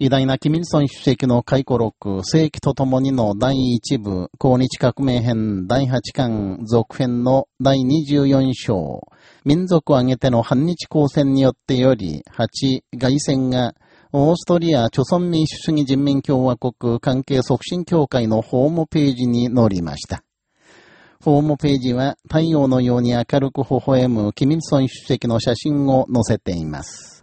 偉大なキミルソン主席の回顧録、世紀とともにの第1部、抗日革命編第8巻続編の第24章、民族を挙げての反日抗戦によってより、8、外戦が、オーストリア著存民主主義人民共和国関係促進協会のホームページに載りました。ホームページは太陽のように明るく微笑むキミルソン主席の写真を載せています。